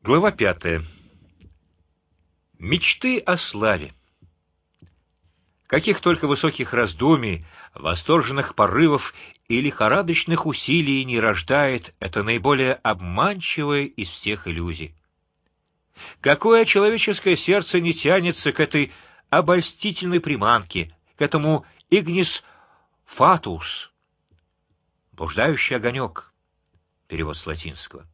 Глава пятая. Мечты о славе. Каких только высоких раздумий, восторженных порывов и лихорадочных усилий не рождает это наиболее обманчивое из всех иллюзий. Какое человеческое сердце не тянется к этой обольстительной приманке, к этому игнис фатус, блуждающий огонек. Перевод с латинского.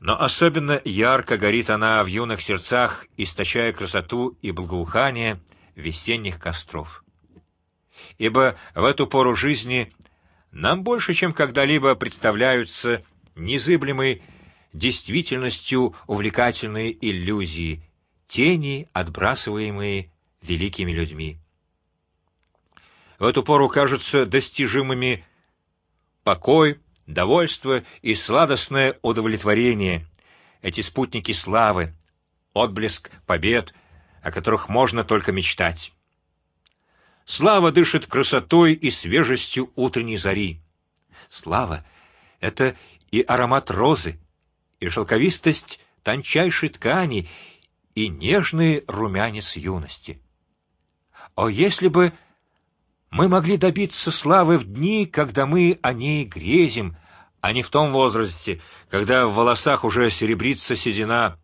Но особенно ярко горит она в юных сердцах, источая красоту и благоухание весенних костров. Ибо в эту пору жизни нам больше, чем когда-либо представляются незыблемой действительностью увлекательные иллюзии, тени, отбрасываемые великими людьми. В эту пору кажутся достижимыми покой, довольство и сладостное удовлетворение. Эти спутники славы, отблеск побед, о которых можно только мечтать. Слава дышит красотой и свежестью утренней зари. Слава — это и аромат розы, и шелковистость тончайшей ткани, и нежный румянец юности. О, если бы мы могли добиться славы в дни, когда мы о ней грезим, а не в том возрасте, когда в волосах уже серебрится седина,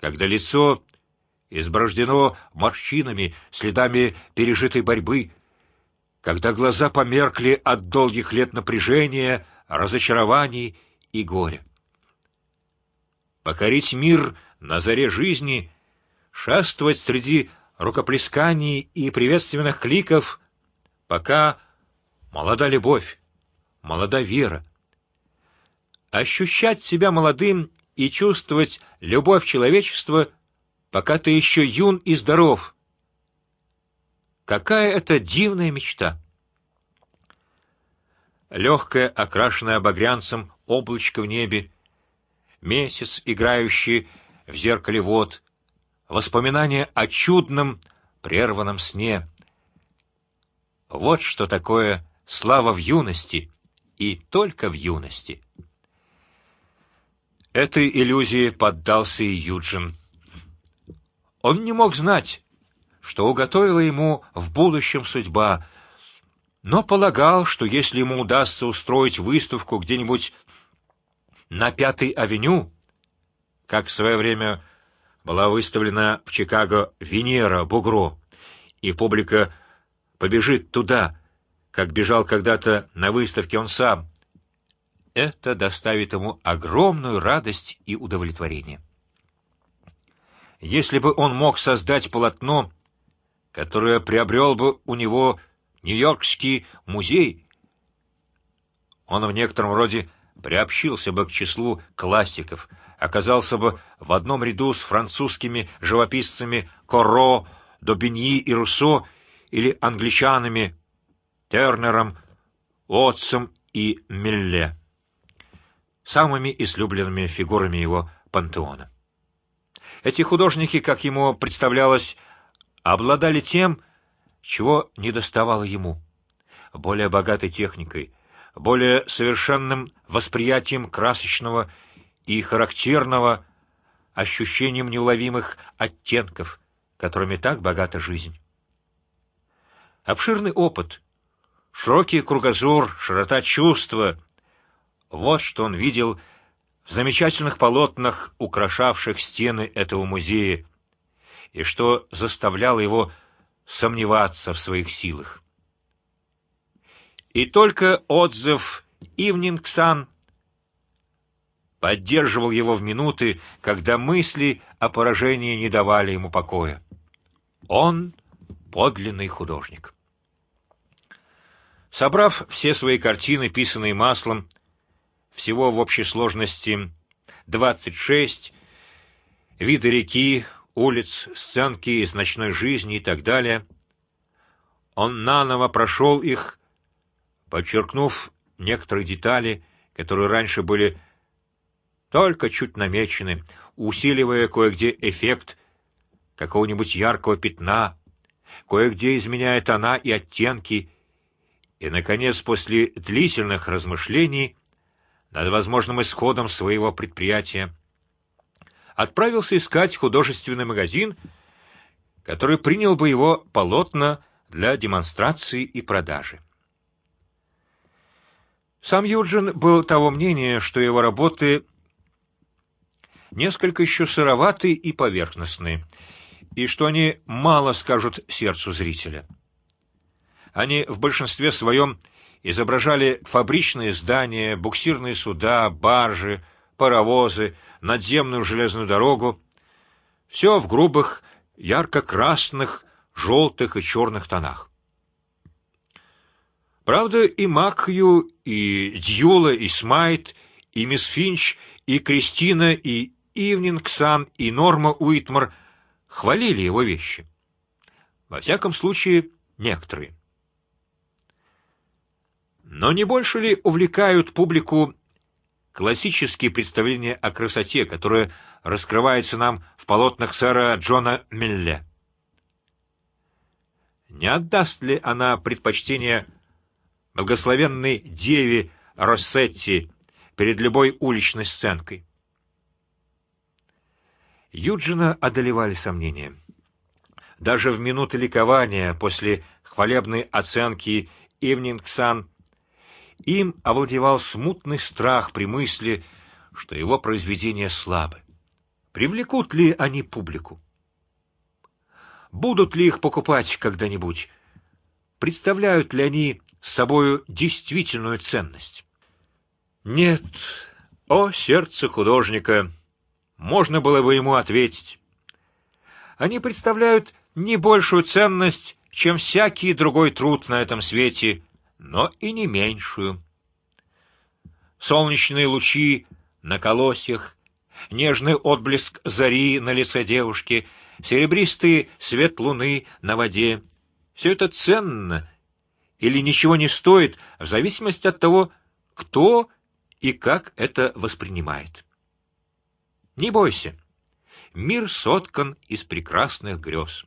когда лицо изброждено морщинами, следами пережитой борьбы, когда глаза померкли от долгих лет напряжения, разочарований и горя. Покорить мир на заре жизни, шествовать среди рукоплесканий и приветственных кликов, пока молода любовь, молода вера, ощущать себя молодым и чувствовать любовь человечества, пока ты еще юн и здоров. Какая это дивная мечта! Легкое, окрашенное багрянцем облачко в небе, месяц, играющий в зеркале вод, воспоминания о чудном прерванном сне. Вот что такое слава в юности и только в юности. Этой иллюзии поддался и Юджин. Он не мог знать, что уготовила ему в будущем судьба, но полагал, что если ему удастся устроить выставку где-нибудь на Пятой авеню, как в свое время была выставлена в Чикаго Венера Бугро, и публика побежит туда, как бежал когда-то на выставке он сам, это доставит ему огромную радость и удовлетворение. Если бы он мог создать полотно, которое приобрел бы у него Нью-Йоркский музей, он в некотором роде приобщился бы к числу классиков, оказался бы в одном ряду с французскими живописцами Корро, Добиньи и Руссо или англичанами Тернером, Отцем и Милле самыми излюбленными фигурами его пантеона. Эти художники, как ему представлялось, обладали тем, чего не доставало ему: более богатой техникой, более совершенным восприятием красочного и характерного, ощущением неуловимых оттенков, которыми так богата жизнь. Обширный опыт, широкий кругозор, широта чувства вот что он видел в замечательных полотнах, украшавших стены этого музея, и что заставляло его сомневаться в своих силах. И только отзыв Ивнингсан поддерживал его в минуты, когда мысли о поражении не давали ему покоя. Он подлинный художник. Собрав все свои картины, писанные маслом, всего в общей сложности двадцать шесть виды реки, улиц, сценки из ночной жизни и так далее. Он наново прошел их, подчеркнув некоторые детали, которые раньше были только чуть намечены, усиливая кое-где эффект какого-нибудь яркого пятна, кое-где изменяя тона и оттенки, и, наконец, после длительных размышлений над возможным исходом своего предприятия, отправился искать художественный магазин, который принял бы его полотна для демонстрации и продажи. Сам Юджин был того мнения, что его работы несколько еще сыроваты и поверхностны, и что они мало скажут сердцу зрителя. Они в большинстве своем изображали фабричные здания, буксирные суда, баржи, паровозы, надземную железную дорогу, все в грубых, ярко-красных, желтых и черных тонах. Правда, и Макью, и Дьюла, и Смайт, и мисс Финч, и Кристина, и Ивнингсан, и Норма Уитмар хвалили его вещи. Во всяком случае, некоторые. Но не больше ли увлекают публику классические представления о красоте, которые раскрываются нам в полотнах сэра Джона Милле? Не отдаст ли она предпочтение благословенной деве Россетти перед любой уличной сценкой? Юджина одолевали сомнения. Даже в минуты ликования после хвалебной оценки Ивнинг Сан им овладевал смутный страх при мысли, что его произведения слабы. Привлекут ли они публику? Будут ли их покупать когда-нибудь? Представляют ли они собою действительную ценность? Нет, о сердце художника, можно было бы ему ответить. Они представляют не большую ценность, чем всякий другой труд на этом свете, но и не меньшую. Солнечные лучи на колосьях, нежный отблеск зари на лице девушки, серебристый свет луны на воде — все это ценно или ничего не стоит в зависимости от того, кто и как это воспринимает. Не бойся, мир соткан из прекрасных грез.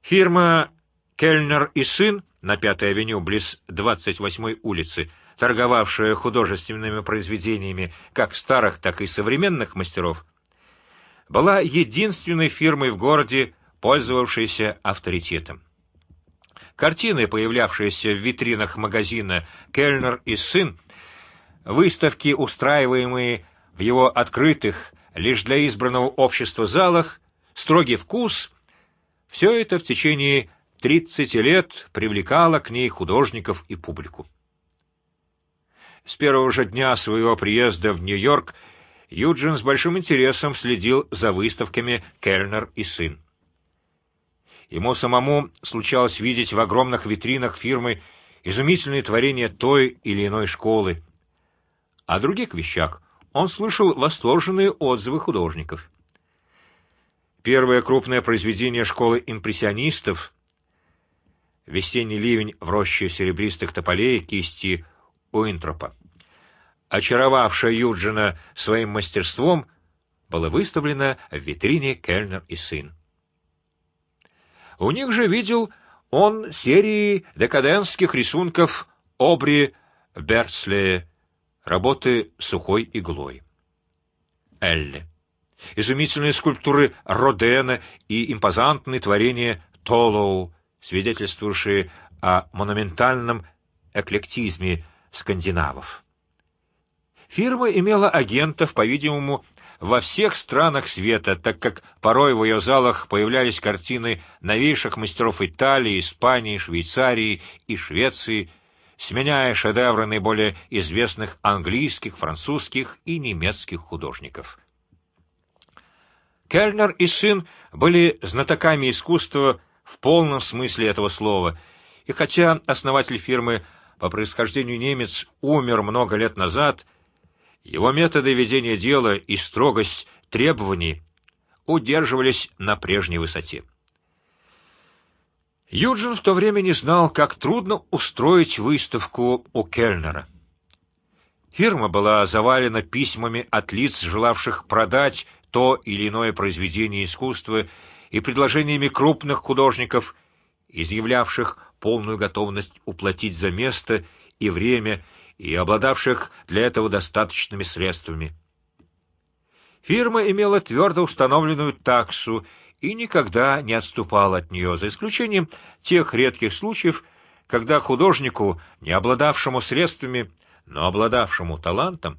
Фирма Кельнер и сын на Пятой авеню близ 28 улицы, торговавшая художественными произведениями как старых, так и современных мастеров, была единственной фирмой в городе, пользовавшейся авторитетом. Картины, появлявшиеся в витринах магазина Кельнер и сын, выставки, устраиваемые его открытых лишь для избранного общества залах, строгий вкус — все это в течение тридцати лет привлекало к ней художников и публику. С первого же дня своего приезда в Нью-Йорк Юджин с большим интересом следил за выставками Кельнер и сын. Ему самому случалось видеть в огромных витринах фирмы изумительные творения той или иной школы. О других вещах он слышал восторженные отзывы художников. Первое крупное произведение школы импрессионистов весенний ливень в роще серебристых тополей кисти Уинтропа, очаровавшая Юджина своим мастерством, было выставлено в витрине Кельнер и сын. У них же видел он серии декадентских рисунков Обри Берцле, работы сухой иглой. Элли, изумительные скульптуры Родена и импозантные творения Толоу свидетельствующие о монументальном эклектизме скандинавов. Фирма имела агентов, по-видимому, во всех странах света, так как порой в ее залах появлялись картины новейших мастеров Италии, Испании, Швейцарии и Швеции, сменяя шедевры наиболее известных английских, французских и немецких художников. Кельнер и сын были знатоками искусства в полном смысле этого слова. И хотя основатель фирмы по происхождению немец умер много лет назад, его методы ведения дела и строгость требований удерживались на прежней высоте. Юджин в то время не знал, как трудно устроить выставку у Кельнера. Фирма была завалена письмами от лиц, желавших продать то или иное произведение искусства и предложениями крупных художников, изъявлявших полную готовность уплатить за место и время и обладавших для этого достаточными средствами. Фирма имела твердо установленную таксу и никогда не отступала от нее, за исключением тех редких случаев, когда художнику, не обладавшему средствами, но обладавшему талантом,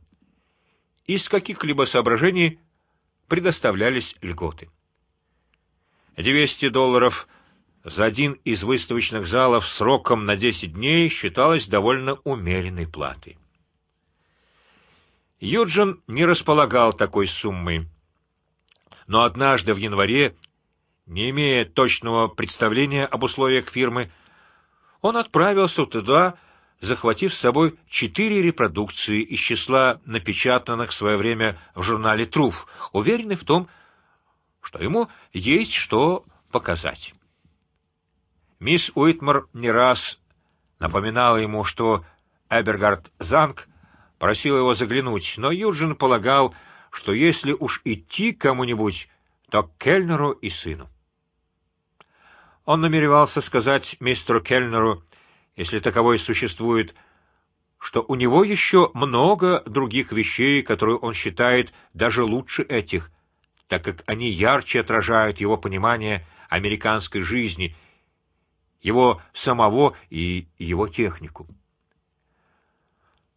из каких-либо соображений предоставлялись льготы. 200 долларов за один из выставочных залов сроком на 10 дней считалось довольно умеренной платой. Юджин не располагал такой суммой, но однажды в январе, не имея точного представления об условиях фирмы, он отправился туда, захватив с собой четыре репродукции из числа напечатанных в свое время в журнале Труф, уверенный в том, что ему есть что показать. Мисс Уитмар не раз напоминала ему, что Эбергард Занг просил его заглянуть, но Юджин полагал, что если уж идти кому-нибудь, то к Кельнеру и сыну. Он намеревался сказать мистеру Кельнеру, если таковой существует, что у него еще много других вещей, которые он считает даже лучше этих, так как они ярче отражают его понимание американской жизни, его самого и его технику.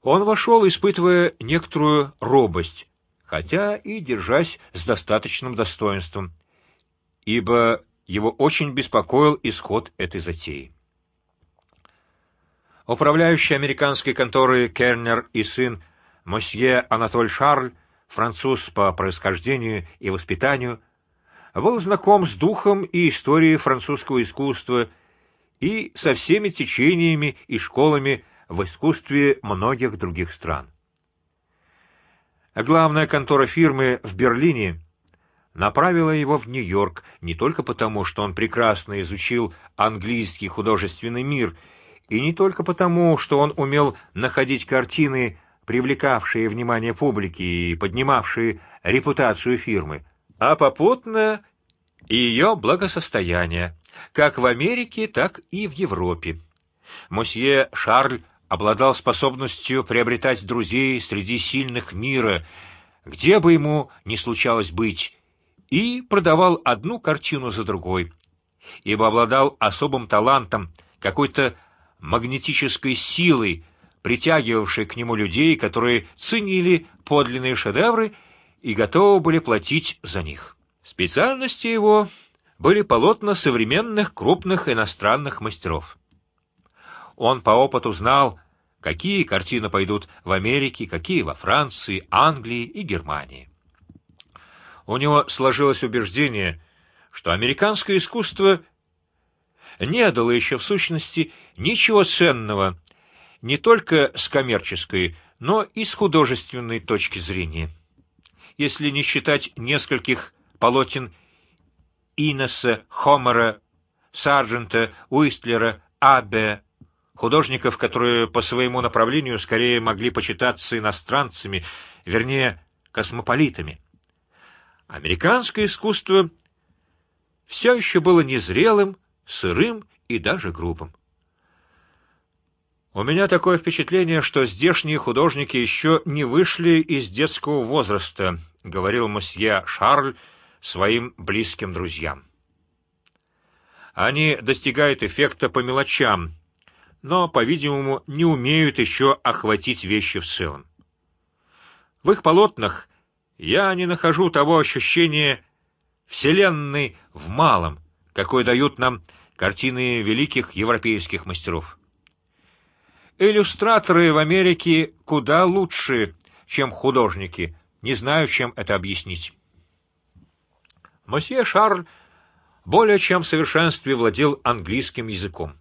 Он вошел, испытывая некоторую робость, хотя и держась с достаточным достоинством, ибо его очень беспокоил исход этой затеи. Управляющий американской конторы Кернер и сын Мосье Анатоль Шарль, француз по происхождению и воспитанию, был знаком с духом и историей французского искусства и со всеми течениями и школами в искусстве многих других стран. Главная контора фирмы в Берлине направила его в Нью-Йорк не только потому, что он прекрасно изучил английский художественный мир, и не только потому, что он умел находить картины, привлекавшие внимание публики и поднимавшие репутацию фирмы, а попутно и ее благосостояние, как в Америке, так и в Европе. Мосье Шарль обладал способностью приобретать друзей среди сильных мира, где бы ему ни случалось быть, и продавал одну картину за другой, ибо обладал особым талантом, какой-то магнетической силой, притягивавшей к нему людей, которые ценили подлинные шедевры и готовы были платить за них. Специальности его были полотна современных крупных иностранных мастеров. Он по опыту знал, какие картины пойдут в Америке, какие во Франции, Англии и Германии. У него сложилось убеждение, что американское искусство не дало еще в сущности ничего ценного, не только с коммерческой, но и с художественной точки зрения. Если не считать нескольких полотен Инесса, Хомера, Сарджента, Уистлера, Абе, художников, которые по своему направлению скорее могли почитаться иностранцами, вернее космополитами. Американское искусство все еще было незрелым, сырым и даже грубым. У меня такое впечатление, что здешние художники еще не вышли из детского возраста, говорил мосье Шарль своим близким друзьям. Они достигают эффекта по мелочам, но, по-видимому, не умеют еще охватить вещи в целом. В их полотнах я не нахожу того ощущения вселенной в малом, какой дают нам картины великих европейских мастеров. Иллюстраторы в Америке куда лучше, чем художники. Не знаю, чем это объяснить. Мосье Шарль более чем в совершенстве владел английским языком.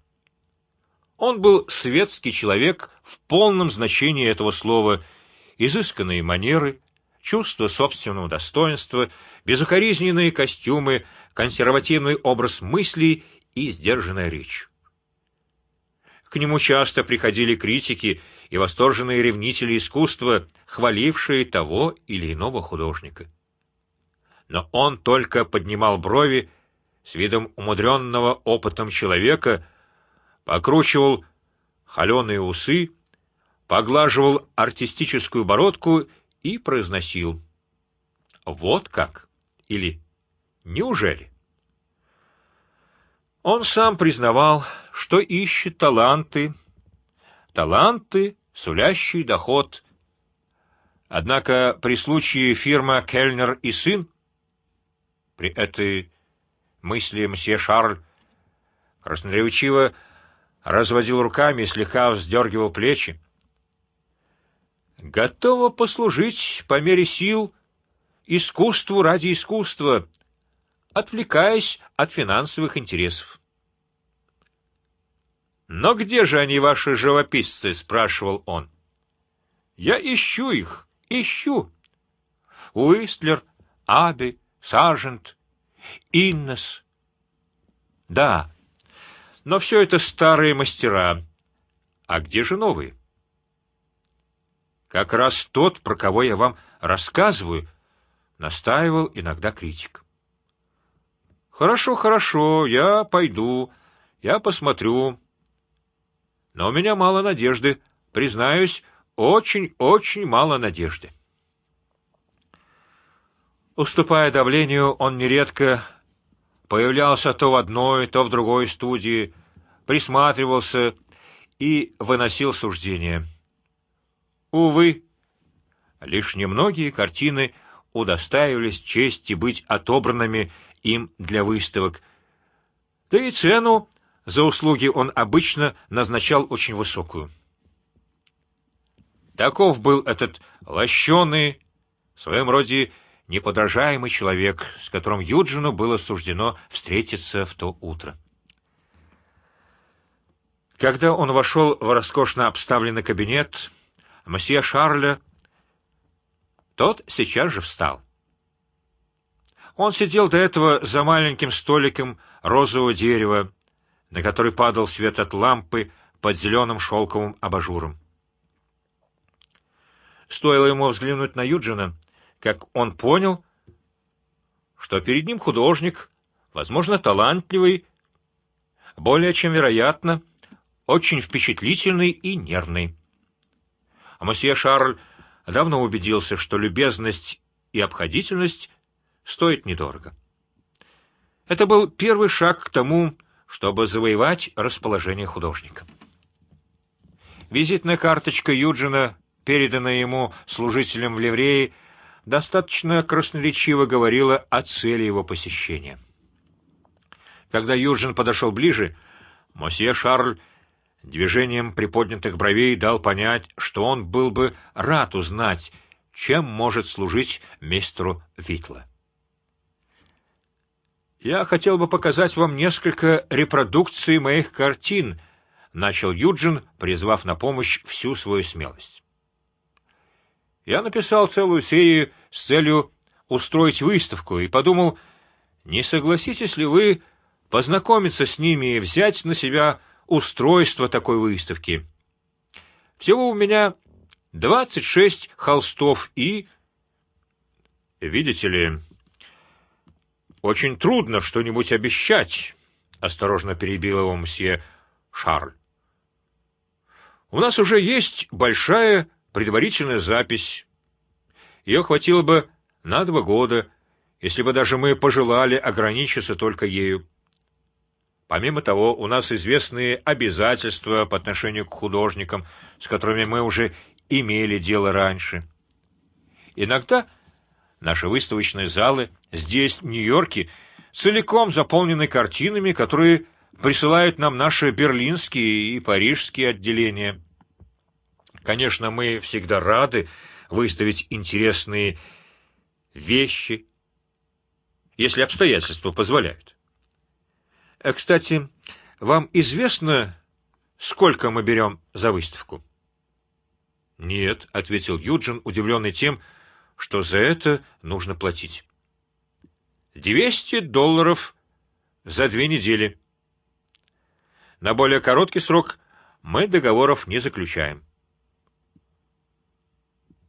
Он был светский человек в полном значении этого слова, изысканные манеры, чувство собственного достоинства, безукоризненные костюмы, консервативный образ мыслей и сдержанная речь. К нему часто приходили критики и восторженные ревнители искусства, хвалившие того или иного художника. Но он только поднимал брови с видом умудренного опытом человека покручивал холеные усы, поглаживал артистическую бородку и произносил: "Вот как?" или "Неужели?" Он сам признавал, что ищет таланты, таланты, сулящие доход. Однако при случае фирма Кельнер и сын при этой мысли мсье Шарль красноречиво разводил руками и слегка вздергивал плечи. Готова послужить по мере сил искусству ради искусства, отвлекаясь от финансовых интересов. Но где же они, ваши живописцы? спрашивал он. Я ищу их, ищу. Уистлер, Аби, Саржент, Иннес. Да, но все это старые мастера. А где же новые? Как раз тот, про кого я вам рассказываю, настаивал иногда критик. Хорошо, хорошо, я пойду, я посмотрю. Но у меня мало надежды, признаюсь, очень-очень мало надежды. Уступая давлению, он нередко появлялся то в одной, то в другой студии, присматривался и выносил суждения. Увы, лишь немногие картины удостаивались чести быть отобранными им для выставок, да и цену за услуги он обычно назначал очень высокую. Таков был этот лощеный, в своем роде неподражаемый человек, с которым Юджину было суждено встретиться в то утро. Когда он вошел в роскошно обставленный кабинет, месье Шарля, тот сейчас же встал. Он сидел до этого за маленьким столиком розового дерева, на который падал свет от лампы под зеленым шелковым абажуром. Стоило ему взглянуть на Юджина, как он понял, что перед ним художник, возможно, талантливый, более чем вероятно, очень впечатлительный и нервный. Месье Шарль давно убедился, что любезность и обходительность стоят недорого. Это был первый шаг к тому, чтобы завоевать расположение художника. Визитная карточка Юджина, переданная ему служителем в ливрее, достаточно красноречиво говорила о цели его посещения. Когда Юджин подошел ближе, мосье Шарль движением приподнятых бровей дал понять, что он был бы рад узнать, чем может служить мистеру Витла. Я хотел бы показать вам несколько репродукций моих картин, начал Юджин, призвав на помощь всю свою смелость. Я написал целую серию с целью устроить выставку и подумал, не согласитесь ли вы познакомиться с ними и взять на себя устройство такой выставки. Всего у меня двадцать шесть холстов и, видите ли, очень трудно что-нибудь обещать. Осторожно перебил его мсье Шарль. У нас уже есть большая предварительная запись. Ее хватило бы на два года, если бы даже мы пожелали ограничиться только ею. Помимо того, у нас известные обязательства по отношению к художникам, с которыми мы уже имели дело раньше. Иногда наши выставочные залы здесь, в Нью-Йорке, целиком заполнены картинами, которые присылают нам наши берлинские и парижские отделения. Конечно, мы всегда рады выставить интересные вещи, если обстоятельства позволяют. А, кстати, вам известно, сколько мы берем за выставку? Нет, ответил Юджин, удивленный тем, что за это нужно платить. Двести долларов за две недели. На более короткий срок мы договоров не заключаем.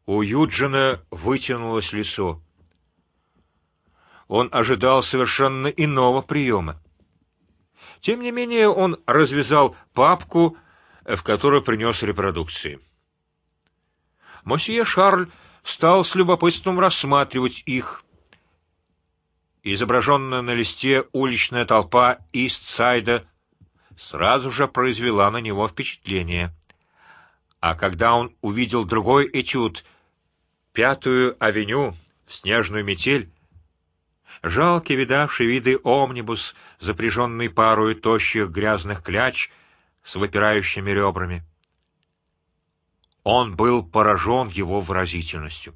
У Юджина вытянулось лицо. Он ожидал совершенно иного приема. Тем не менее, он развязал папку, в которую принес репродукции. Мосье Шарль стал с любопытством рассматривать их. Изображенная на листе уличная толпа Ист-Сайда сразу же произвела на него впечатление. А когда он увидел другой этюд, пятую авеню в снежную метель, жалкий видавший виды омнибус, запряженный парой тощих грязных кляч с выпирающими ребрами, он был поражен его выразительностью.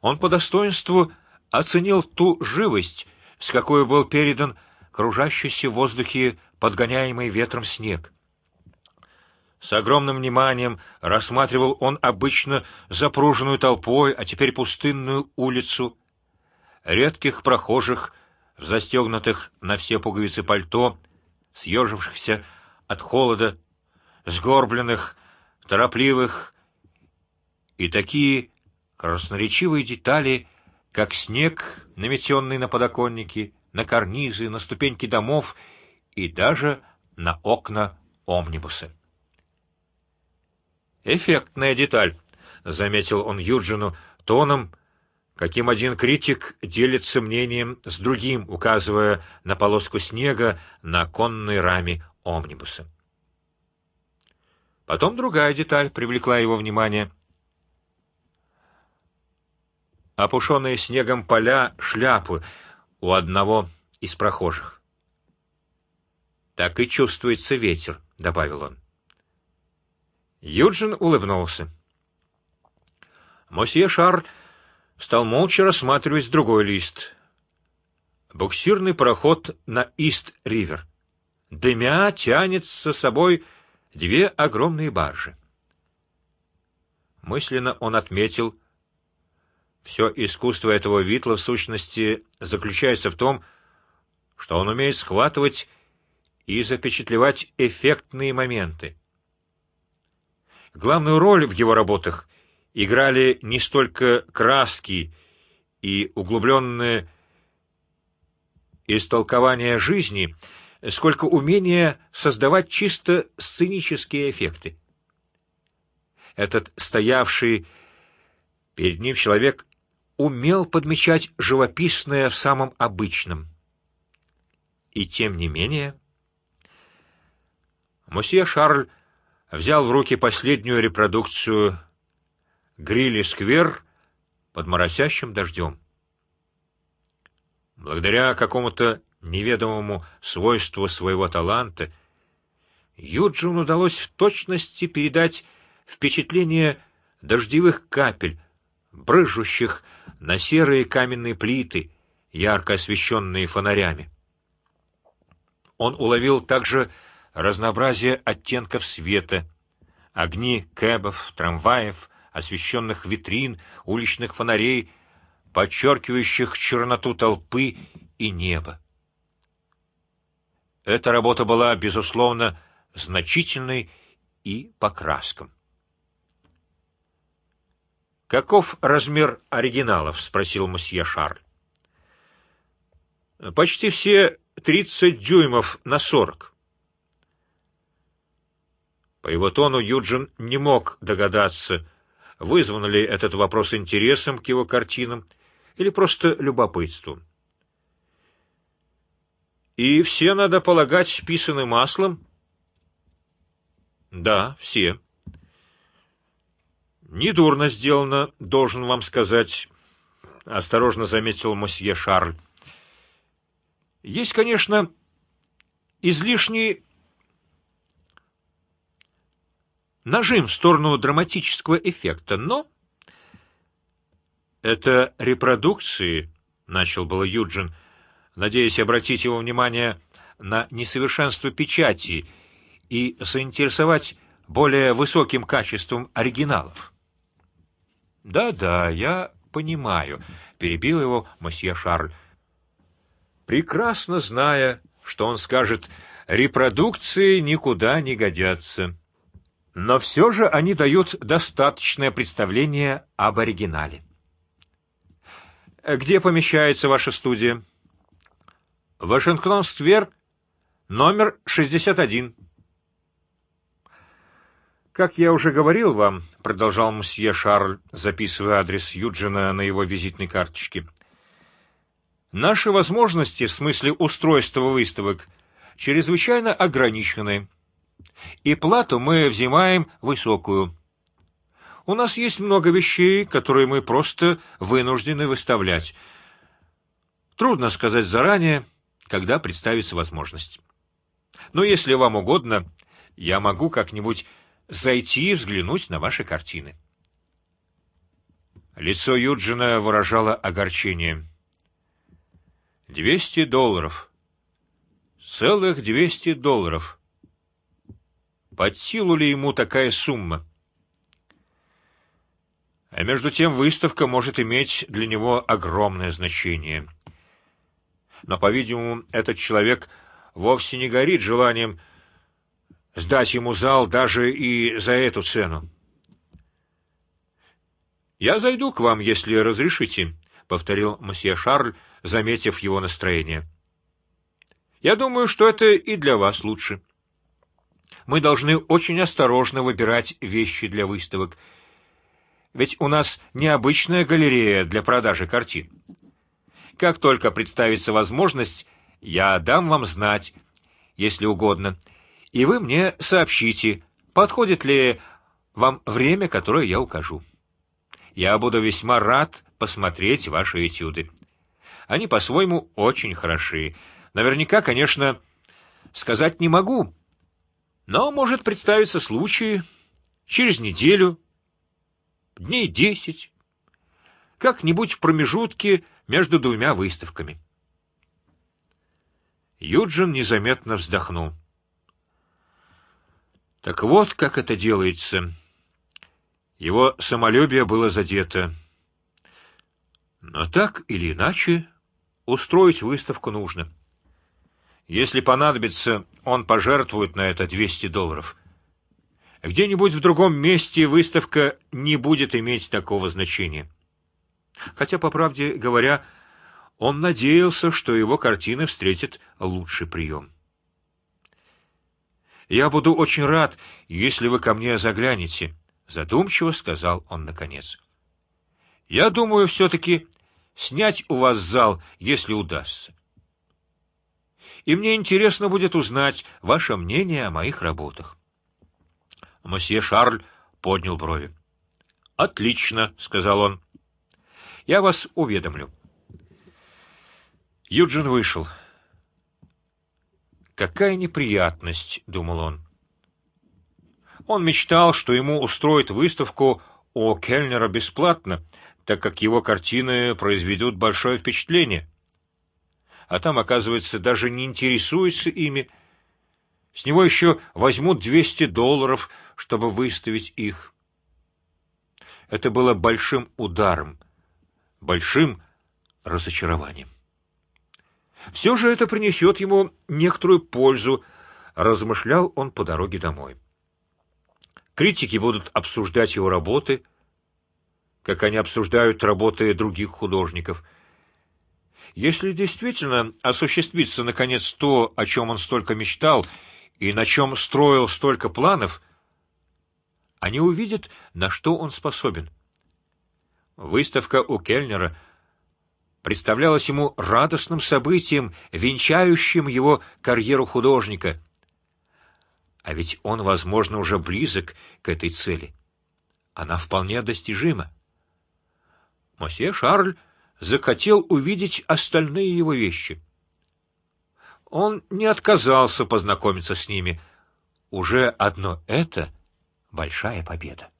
Он по достоинству оценил ту живость, с какой был передан кружащийся в воздухе подгоняемый ветром снег. С огромным вниманием рассматривал он обычно запруженную толпой, а теперь пустынную улицу, редких прохожих, застегнутых на все пуговицы пальто, съежившихся от холода, сгорбленных, торопливых и такие красноречивые детали, как снег, наметенный на подоконники, на карнизы, на ступеньки домов и даже на окна омнибуса. Эффектная деталь, заметил он Юджину тоном, каким один критик делится мнением с другим, указывая на полоску снега на конной раме омнибуса. Потом другая деталь привлекла его внимание. Опушенные снегом поля шляпы у одного из прохожих. Так и чувствуется ветер, добавил он. Юджин улыбнулся. Мосье Шар стал молча рассматривать другой лист. Буксирный пароход на Ист-Ривер. Дымя тянет за собой две огромные баржи. Мысленно он отметил, все искусство этого Витла в сущности заключается в том, что он умеет схватывать и запечатлевать эффектные моменты. Главную роль в его работах играли не столько краски и углубленное истолкование жизни, сколько умение создавать чисто сценические эффекты. Этот стоявший перед ним человек умел подмечать живописное в самом обычном. И тем не менее, Мосье Шарль взял в руки последнюю репродукцию Грилли Сквер под моросящим дождем. Благодаря какому-то неведомому свойству своего таланта Юджину удалось в точности передать впечатление дождевых капель, брызжущих на серые каменные плиты, ярко освещенные фонарями. Он уловил также разнообразие оттенков света, огни кэбов, трамваев, освещенных витрин, уличных фонарей, подчеркивающих черноту толпы и неба. Эта работа была безусловно значительной и по краскам. Каков размер оригиналов? – спросил месье Шарль. Почти все тридцать дюймов на сорок. По его тону Юджин не мог догадаться, вызван ли этот вопрос интересом к его картинам или просто любопытством. И все надо полагать писаны маслом. Да, все. Недурно сделано, должен вам сказать. Осторожно заметил мосье Шарль. Есть, конечно, излишний нажим в сторону драматического эффекта, но это репродукции, начал было Юджин, надеясь обратить его внимание на несовершенство печати и заинтересовать более высоким качеством оригиналов. Да, да, я понимаю, перебил его месье Шарль, прекрасно зная, что он скажет, репродукции никуда не годятся но все же они дают достаточное представление об оригинале. Где помещается ваша студия? Вашингтон-сквер, номер 61. Как я уже говорил вам, продолжал мсье Шарль, записывая адрес Юджина на его визитной карточке. Наши возможности в смысле устройства выставок чрезвычайно ограничены, и плату мы взимаем высокую. У нас есть много вещей, которые мы просто вынуждены выставлять. Трудно сказать заранее, когда представится возможность. Но если вам угодно, я могу как-нибудь зайти и взглянуть на ваши картины. Лицо Юджина выражало огорчение. Двести долларов, целых двести долларов. Под силу ли ему такая сумма? А между тем выставка может иметь для него огромное значение. Но, по-видимому, этот человек вовсе не горит желанием сдать ему зал даже и за эту цену. Я зайду к вам, если разрешите, повторил месье Шарль, заметив его настроение. Я думаю, что это и для вас лучше. Мы должны очень осторожно выбирать вещи для выставок, ведь у нас необычная галерея для продажи картин. Как только представится возможность, я дам вам знать, если угодно, и вы мне сообщите, подходит ли вам время, которое я укажу. Я буду весьма рад посмотреть ваши этюды. Они по-своему очень хороши. Наверняка, конечно, сказать не могу, но может представиться случай через неделю, дней десять, как-нибудь в промежутке между двумя выставками. Юджин незаметно вздохнул. Так вот, как это делается. Его самолюбие было задето. Но так или иначе устроить выставку нужно. Если понадобится, он пожертвует на это 200 долларов. Где-нибудь в другом месте выставка не будет иметь такого значения. Хотя, по правде говоря, он надеялся, что его картины встретят лучший прием. Я буду очень рад, если вы ко мне заглянете, задумчиво сказал он наконец. Я думаю все-таки снять у вас зал, если удастся. И мне интересно будет узнать ваше мнение о моих работах. Мосье Шарль поднял брови. Отлично, сказал он. Я вас уведомлю. Юджин вышел. Какая неприятность, думал он. Он мечтал, что ему устроят выставку о Кельнера бесплатно, так как его картины произведут большое впечатление. А там, оказывается, даже не интересуются ими. С него еще возьмут 200 долларов, чтобы выставить их. Это было большим ударом, большим разочарованием. Все же это принесет ему некоторую пользу, размышлял он по дороге домой. Критики будут обсуждать его работы, как они обсуждают работы других художников. Если действительно осуществится наконец то, о чем он столько мечтал и на чем строил столько планов, они увидят, на что он способен. Выставка у Кельнера представлялось ему радостным событием, венчающим его карьеру художника. А ведь он, возможно, уже близок к этой цели. Она вполне достижима. Мосье Шарль захотел увидеть остальные его вещи. Он не отказался познакомиться с ними. Уже одно это большая победа.